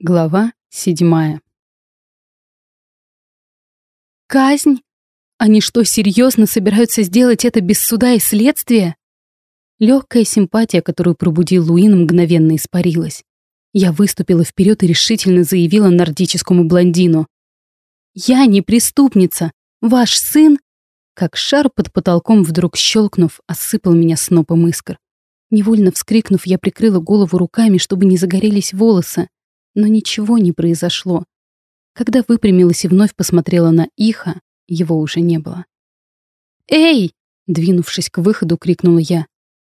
Глава седьмая. Казнь? Они что, серьезно собираются сделать это без суда и следствия? Легкая симпатия, которую пробудил Луин, мгновенно испарилась. Я выступила вперед и решительно заявила нордическому блондину. «Я не преступница. Ваш сын...» Как шар под потолком, вдруг щелкнув, осыпал меня снопом искр. Невольно вскрикнув, я прикрыла голову руками, чтобы не загорелись волосы но ничего не произошло. Когда выпрямилась и вновь посмотрела на Иха, его уже не было. «Эй!» — двинувшись к выходу, крикнула я.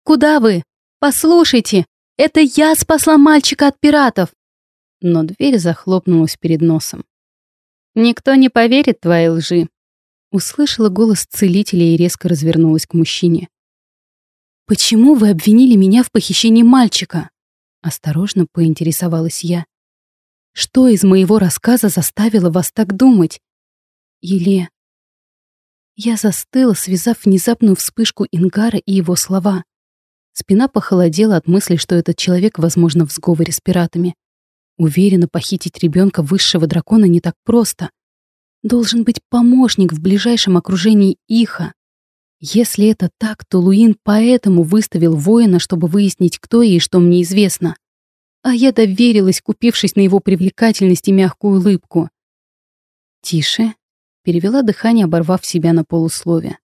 «Куда вы? Послушайте! Это я спасла мальчика от пиратов!» Но дверь захлопнулась перед носом. «Никто не поверит твоей лжи!» Услышала голос целителя и резко развернулась к мужчине. «Почему вы обвинили меня в похищении мальчика?» Осторожно поинтересовалась я. Что из моего рассказа заставило вас так думать? Или... Я застыла, связав внезапную вспышку Ингара и его слова. Спина похолодела от мысли, что этот человек, возможно, в сговоре с пиратами. Уверена, похитить ребенка высшего дракона не так просто. Должен быть помощник в ближайшем окружении Иха. Если это так, то Луин поэтому выставил воина, чтобы выяснить, кто и что мне известно а я доверилась, купившись на его привлекательность и мягкую улыбку. «Тише», — перевела дыхание, оборвав себя на полуслове.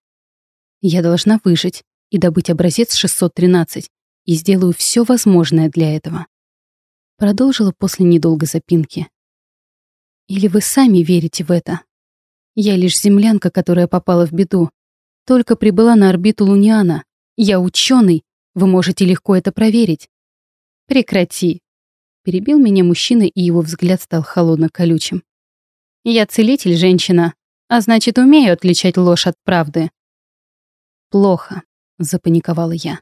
«Я должна выжить и добыть образец 613, и сделаю все возможное для этого». Продолжила после недолгой запинки. «Или вы сами верите в это? Я лишь землянка, которая попала в беду. Только прибыла на орбиту Луниана. Я ученый, вы можете легко это проверить». «Прекрати», Перебил меня мужчина, и его взгляд стал холодно-колючим. «Я целитель, женщина, а значит, умею отличать ложь от правды». «Плохо», — запаниковала я.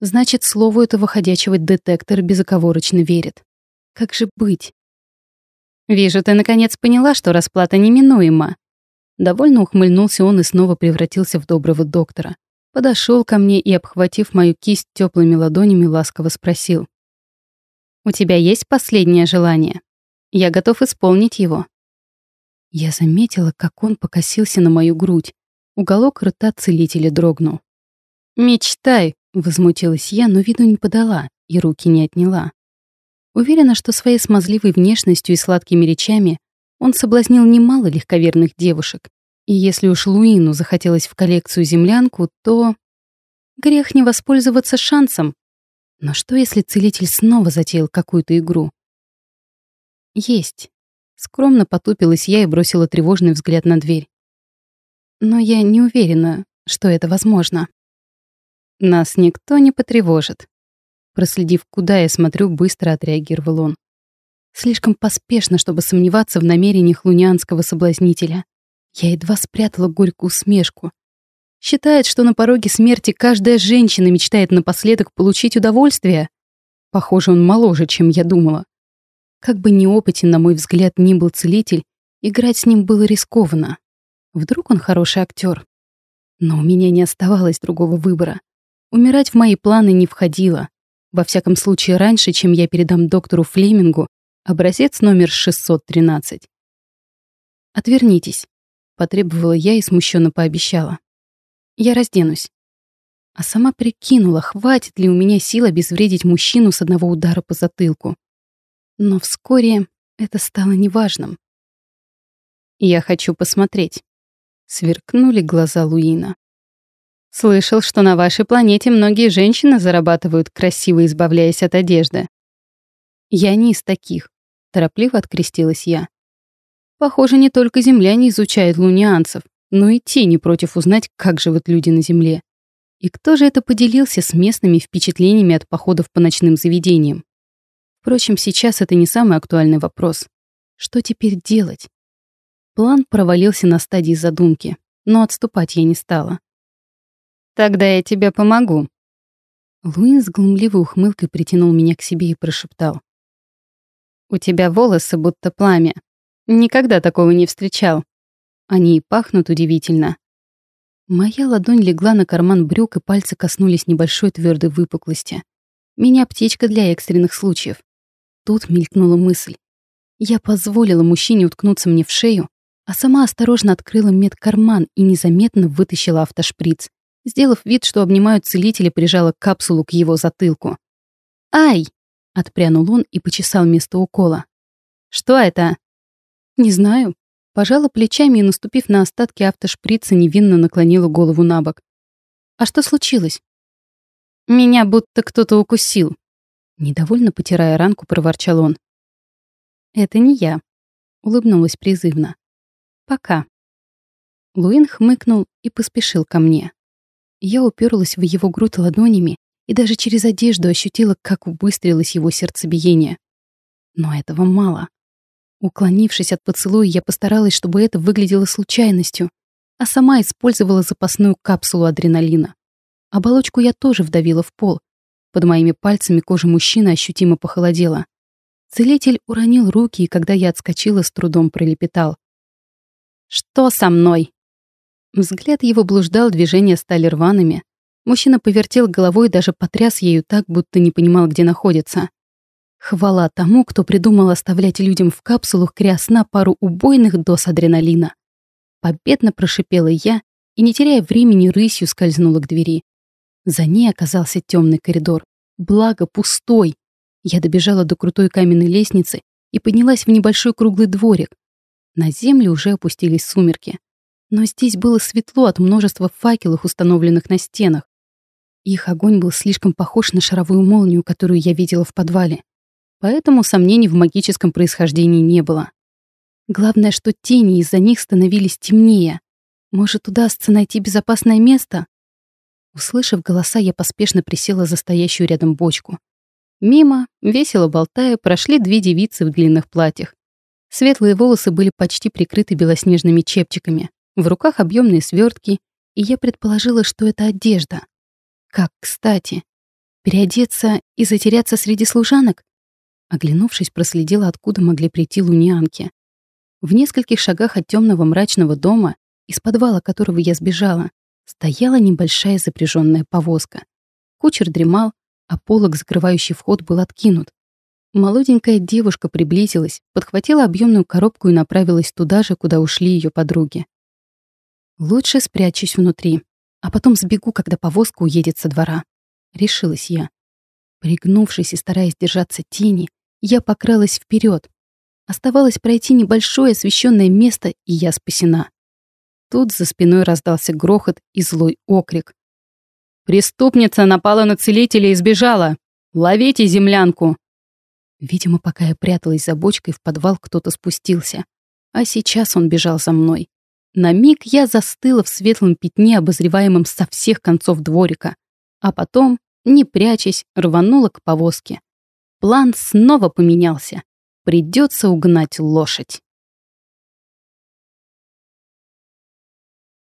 «Значит, слову этого ходячего детектор безоговорочно верит. Как же быть?» «Вижу, ты наконец поняла, что расплата неминуема». Довольно ухмыльнулся он и снова превратился в доброго доктора. Подошел ко мне и, обхватив мою кисть теплыми ладонями, ласково спросил. У тебя есть последнее желание? Я готов исполнить его». Я заметила, как он покосился на мою грудь. Уголок рта целителя дрогнул. «Мечтай!» — возмутилась я, но виду не подала и руки не отняла. Уверена, что своей смазливой внешностью и сладкими речами он соблазнил немало легковерных девушек. И если уж Луину захотелось в коллекцию землянку, то... Грех не воспользоваться шансом, но что, если целитель снова затеял какую-то игру? Есть. Скромно потупилась я и бросила тревожный взгляд на дверь. Но я не уверена, что это возможно. Нас никто не потревожит. Проследив, куда я смотрю, быстро отреагировал он. Слишком поспешно, чтобы сомневаться в намерениях лунианского соблазнителя. Я едва спрятала горькую усмешку, Считает, что на пороге смерти каждая женщина мечтает напоследок получить удовольствие. Похоже, он моложе, чем я думала. Как бы неопытен, на мой взгляд, ни был целитель, играть с ним было рискованно. Вдруг он хороший актер. Но у меня не оставалось другого выбора. Умирать в мои планы не входило. Во всяком случае, раньше, чем я передам доктору Флемингу образец номер 613. «Отвернитесь», — потребовала я и смущенно пообещала. Я разденусь. А сама прикинула, хватит ли у меня сил обезвредить мужчину с одного удара по затылку. Но вскоре это стало неважным. «Я хочу посмотреть», — сверкнули глаза Луина. «Слышал, что на вашей планете многие женщины зарабатывают, красиво избавляясь от одежды». «Я не из таких», — торопливо открестилась я. «Похоже, не только земляне изучают лунианцев, но и те не против узнать, как живут люди на Земле. И кто же это поделился с местными впечатлениями от походов по ночным заведениям? Впрочем, сейчас это не самый актуальный вопрос. Что теперь делать? План провалился на стадии задумки, но отступать я не стала. «Тогда я тебе помогу». Луин с глумливой ухмылкой притянул меня к себе и прошептал. «У тебя волосы будто пламя. Никогда такого не встречал. Они и пахнут удивительно. Моя ладонь легла на карман брюк, и пальцы коснулись небольшой твердой выпуклости. Меня аптечка для экстренных случаев. Тут мелькнула мысль. Я позволила мужчине уткнуться мне в шею, а сама осторожно открыла медкарман и незаметно вытащила автошприц. Сделав вид, что обнимаю целителя, прижала капсулу к его затылку. «Ай!» — отпрянул он и почесал место укола. «Что это?» «Не знаю». Пожала плечами и, наступив на остатки автошприца, невинно наклонила голову на бок. «А что случилось?» «Меня будто кто-то укусил». Недовольно потирая ранку, проворчал он. «Это не я», — улыбнулась призывно. «Пока». Луин хмыкнул и поспешил ко мне. Я уперлась в его грудь ладонями и даже через одежду ощутила, как убыстрилось его сердцебиение. Но этого мало. Уклонившись от поцелуя, я постаралась, чтобы это выглядело случайностью, а сама использовала запасную капсулу адреналина. Оболочку я тоже вдавила в пол. Под моими пальцами кожа мужчины ощутимо похолодела. Целитель уронил руки, и когда я отскочила, с трудом пролепетал. «Что со мной?» Взгляд его блуждал, движения стали рваными. Мужчина повертел головой и даже потряс ею так, будто не понимал, где находится. Хвала тому, кто придумал оставлять людям в капсулах крясна пару убойных доз адреналина. Победно прошипела я и, не теряя времени, рысью скользнула к двери. За ней оказался темный коридор. Благо, пустой. Я добежала до крутой каменной лестницы и поднялась в небольшой круглый дворик. На землю уже опустились сумерки. Но здесь было светло от множества факелов, установленных на стенах. Их огонь был слишком похож на шаровую молнию, которую я видела в подвале. Поэтому сомнений в магическом происхождении не было. Главное, что тени из-за них становились темнее. Может, удастся найти безопасное место? Услышав голоса, я поспешно присела за стоящую рядом бочку. Мимо, весело болтая, прошли две девицы в длинных платьях. Светлые волосы были почти прикрыты белоснежными чепчиками. В руках объемные свертки, и я предположила, что это одежда. Как кстати. Переодеться и затеряться среди служанок? Оглянувшись, проследила, откуда могли прийти лунянки. В нескольких шагах от темного мрачного дома, из подвала которого я сбежала, стояла небольшая запряженная повозка. Кучер дремал, а полог, закрывающий вход, был откинут. Молоденькая девушка приблизилась, подхватила объемную коробку и направилась туда же, куда ушли ее подруги. Лучше спрячусь внутри, а потом сбегу, когда повозка уедет со двора. Решилась я. Пригнувшись и стараясь держаться тени, я покралась вперед. Оставалось пройти небольшое освещенное место, и я спасена. Тут за спиной раздался грохот и злой окрик. «Преступница напала на целителя и сбежала! Ловите землянку!» Видимо, пока я пряталась за бочкой, в подвал кто-то спустился. А сейчас он бежал за мной. На миг я застыла в светлом пятне, обозреваемом со всех концов дворика. А потом, не прячась, рванула к повозке. План снова поменялся. Придется угнать лошадь.